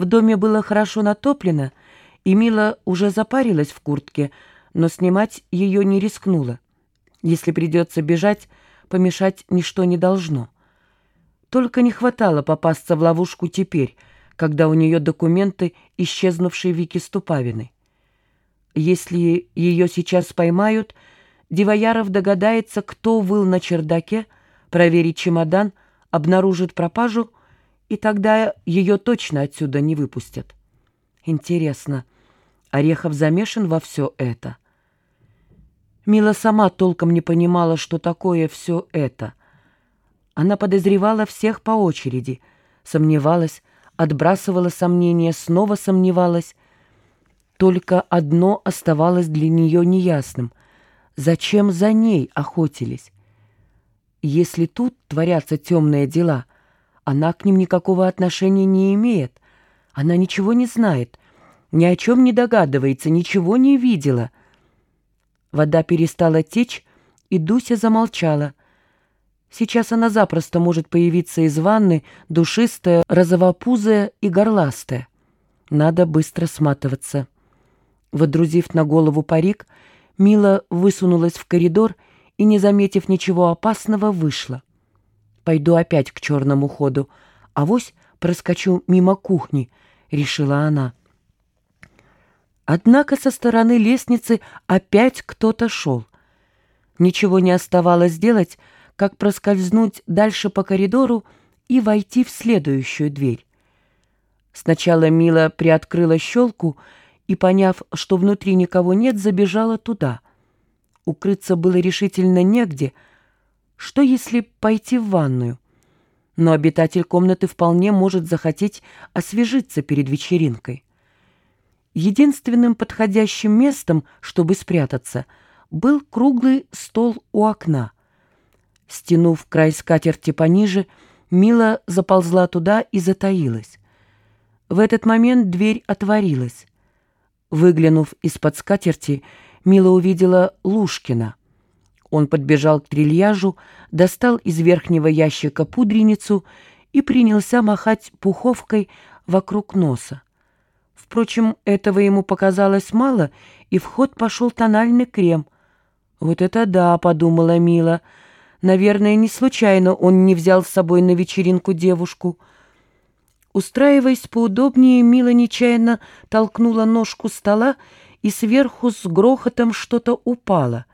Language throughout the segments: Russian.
В доме было хорошо натоплено, и Мила уже запарилась в куртке, но снимать ее не рискнула. Если придется бежать, помешать ничто не должно. Только не хватало попасться в ловушку теперь, когда у нее документы, исчезнувшие Вики Ступавиной. Если ее сейчас поймают, Дивояров догадается, кто выл на чердаке, проверит чемодан, обнаружит пропажу, и тогда ее точно отсюда не выпустят. Интересно, Орехов замешан во все это? Мила сама толком не понимала, что такое все это. Она подозревала всех по очереди, сомневалась, отбрасывала сомнения, снова сомневалась. Только одно оставалось для нее неясным. Зачем за ней охотились? Если тут творятся темные дела, она к ним никакого отношения не имеет. Она ничего не знает, ни о чем не догадывается, ничего не видела. Вода перестала течь, и Дуся замолчала. Сейчас она запросто может появиться из ванны, душистая, розовопузая и горластая. Надо быстро сматываться. Водрузив на голову парик, Мила высунулась в коридор и, не заметив ничего опасного, вышла. «Пойду опять к черному ходу, а вось проскочу мимо кухни», — решила она. Однако со стороны лестницы опять кто-то шел. Ничего не оставалось делать, как проскользнуть дальше по коридору и войти в следующую дверь. Сначала Мила приоткрыла щелку и, поняв, что внутри никого нет, забежала туда. Укрыться было решительно негде. Что, если пойти в ванную? Но обитатель комнаты вполне может захотеть освежиться перед вечеринкой. Единственным подходящим местом, чтобы спрятаться, был круглый стол у окна. Стянув край скатерти пониже, Мила заползла туда и затаилась. В этот момент дверь отворилась. Выглянув из-под скатерти, Мила увидела Лушкина. Он подбежал к трильяжу, достал из верхнего ящика пудреницу и принялся махать пуховкой вокруг носа. Впрочем, этого ему показалось мало, и в ход пошел тональный крем. «Вот это да!» — подумала Мила. «Наверное, не случайно он не взял с собой на вечеринку девушку». Устраиваясь поудобнее, Мила нечаянно толкнула ножку стола, и сверху с грохотом что-то упало.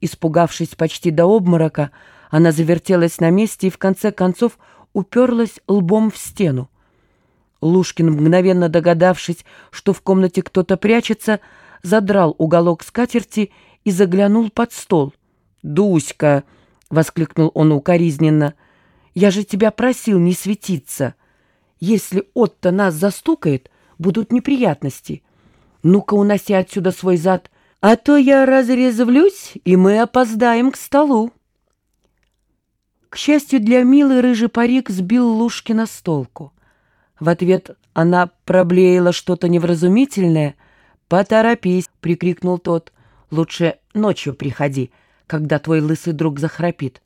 Испугавшись почти до обморока, она завертелась на месте и в конце концов уперлась лбом в стену. Лушкин, мгновенно догадавшись, что в комнате кто-то прячется, задрал уголок скатерти и заглянул под стол. «Дуська!» — воскликнул он укоризненно. «Я же тебя просил не светиться. Если Отто нас застукает, будут неприятности. Ну-ка уноси отсюда свой зад, а то я разрезвлюсь, и мы опоздаем к столу». К счастью для Милы, рыжий парик сбил Лушкина с толку. В ответ она проблеяла что-то невразумительное. «Поторопись!» — прикрикнул тот. «Лучше ночью приходи, когда твой лысый друг захрапит.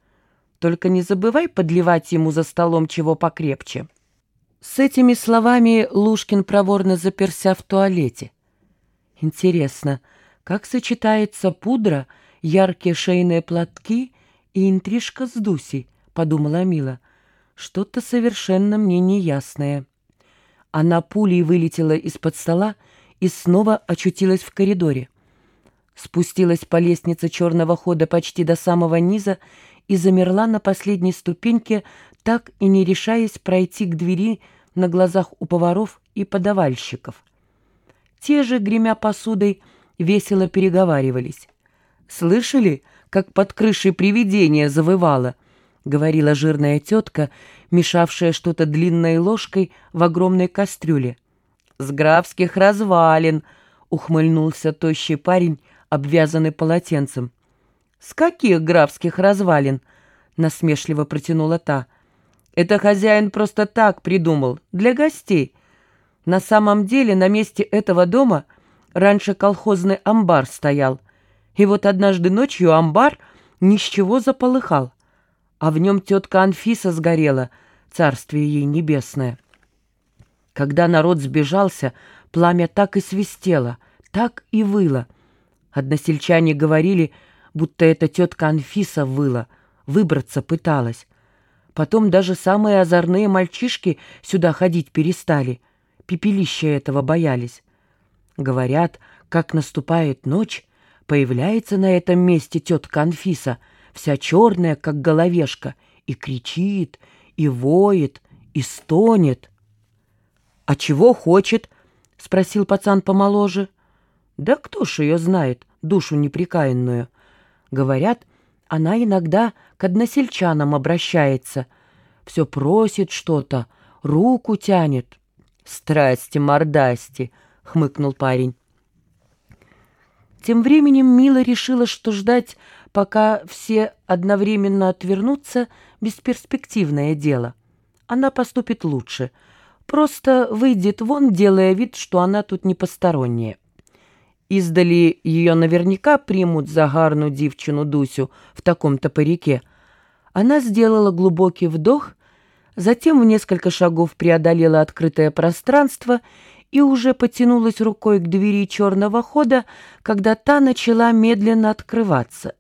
Только не забывай подливать ему за столом чего покрепче». С этими словами Лушкин проворно заперся в туалете. Интересно, как сочетается пудра, яркие шейные платки и интрижка с Дусей, подумала Мила. Что-то совершенно мне неясное. Она пулей вылетела из-под стола и снова очутилась в коридоре. Спустилась по лестнице черного хода почти до самого низа и замерла на последней ступеньке, так и не решаясь пройти к двери на глазах у поваров и подавальщиков. Те же, гремя посудой, весело переговаривались. «Слышали, как под крышей привидение завывало?» — говорила жирная тетка, мешавшая что-то длинной ложкой в огромной кастрюле. «С графских развалин!» — ухмыльнулся тощий парень, обвязанный полотенцем. «С каких графских развалин?» — насмешливо протянула та. «Это хозяин просто так придумал, для гостей. На самом деле на месте этого дома раньше колхозный амбар стоял. И вот однажды ночью амбар ни с чего заполыхал а в нем тетка Анфиса сгорела, царствие ей небесное. Когда народ сбежался, пламя так и свистело, так и выло. Односельчане говорили, будто эта тетка Анфиса выла, выбраться пыталась. Потом даже самые озорные мальчишки сюда ходить перестали, пепелища этого боялись. Говорят, как наступает ночь, появляется на этом месте тетка Анфиса, вся черная, как головешка, и кричит, и воет, и стонет. — А чего хочет? — спросил пацан помоложе. — Да кто ж ее знает, душу неприкаянную. Говорят, она иногда к односельчанам обращается. Все просит что-то, руку тянет. — Страсти-мордасти! — хмыкнул парень. Тем временем Мила решила, что ждать, пока все одновременно отвернутся, бесперспективное дело. Она поступит лучше — Просто выйдет вон, делая вид, что она тут не посторонняя. Издали ее наверняка примут за гарну девчину Дусю в таком-то парике. Она сделала глубокий вдох, затем в несколько шагов преодолела открытое пространство и уже потянулась рукой к двери черного хода, когда та начала медленно открываться.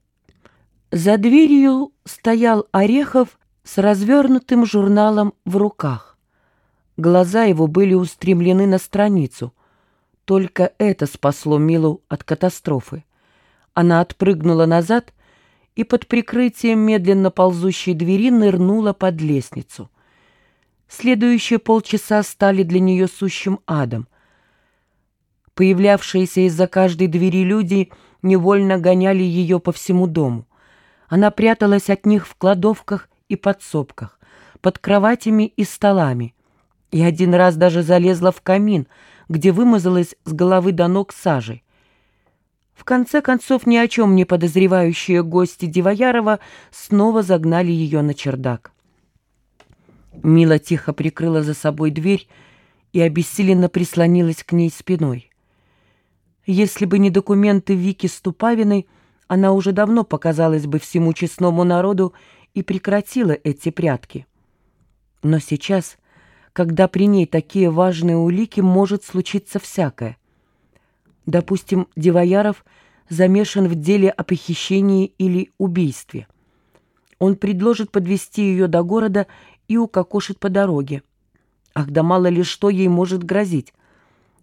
За дверью стоял Орехов с развернутым журналом в руках. Глаза его были устремлены на страницу. Только это спасло Милу от катастрофы. Она отпрыгнула назад и под прикрытием медленно ползущей двери нырнула под лестницу. Следующие полчаса стали для нее сущим адом. Появлявшиеся из-за каждой двери люди невольно гоняли ее по всему дому. Она пряталась от них в кладовках и подсобках, под кроватями и столами и один раз даже залезла в камин, где вымазалась с головы до ног сажей. В конце концов, ни о чем не подозревающие гости Дивоярова снова загнали ее на чердак. Мила тихо прикрыла за собой дверь и обессиленно прислонилась к ней спиной. Если бы не документы Вики Ступавиной, она уже давно показалась бы всему честному народу и прекратила эти прятки. Но сейчас когда при ней такие важные улики, может случиться всякое. Допустим, Дивояров замешан в деле о похищении или убийстве. Он предложит подвести ее до города и укокошит по дороге. Ах, да мало ли что ей может грозить.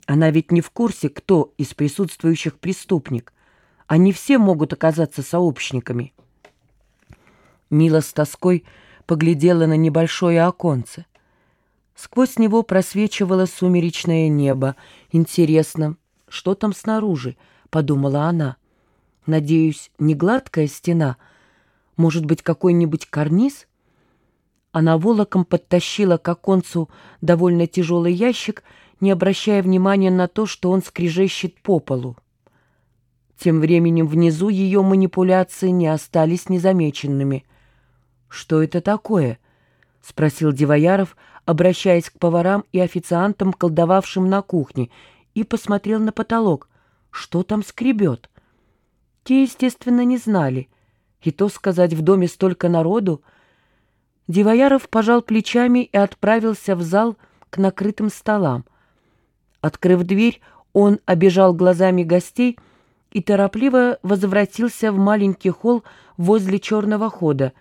Она ведь не в курсе, кто из присутствующих преступник. Они все могут оказаться сообщниками. Мила с тоской поглядела на небольшое оконце. Сквозь него просвечивало сумеречное небо. «Интересно, что там снаружи?» — подумала она. «Надеюсь, не гладкая стена? Может быть, какой-нибудь карниз?» Она волоком подтащила к оконцу довольно тяжелый ящик, не обращая внимания на то, что он скрежещет по полу. Тем временем внизу ее манипуляции не остались незамеченными. «Что это такое?» — спросил Дивояров, обращаясь к поварам и официантам, колдовавшим на кухне, и посмотрел на потолок. Что там скребет? Те, естественно, не знали. И то сказать, в доме столько народу. Дивояров пожал плечами и отправился в зал к накрытым столам. Открыв дверь, он обежал глазами гостей и торопливо возвратился в маленький холл возле черного хода.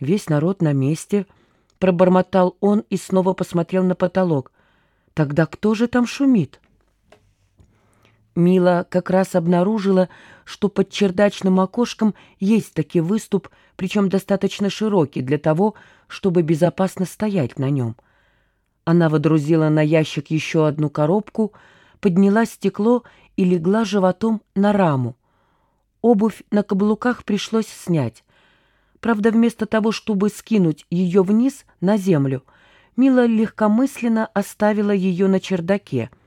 Весь народ на месте — пробормотал он и снова посмотрел на потолок. «Тогда кто же там шумит?» Мила как раз обнаружила, что под чердачным окошком есть таки выступ, причем достаточно широкий для того, чтобы безопасно стоять на нем. Она водрузила на ящик еще одну коробку, подняла стекло и легла животом на раму. Обувь на каблуках пришлось снять. Правда, вместо того, чтобы скинуть ее вниз, на землю, Мила легкомысленно оставила ее на чердаке —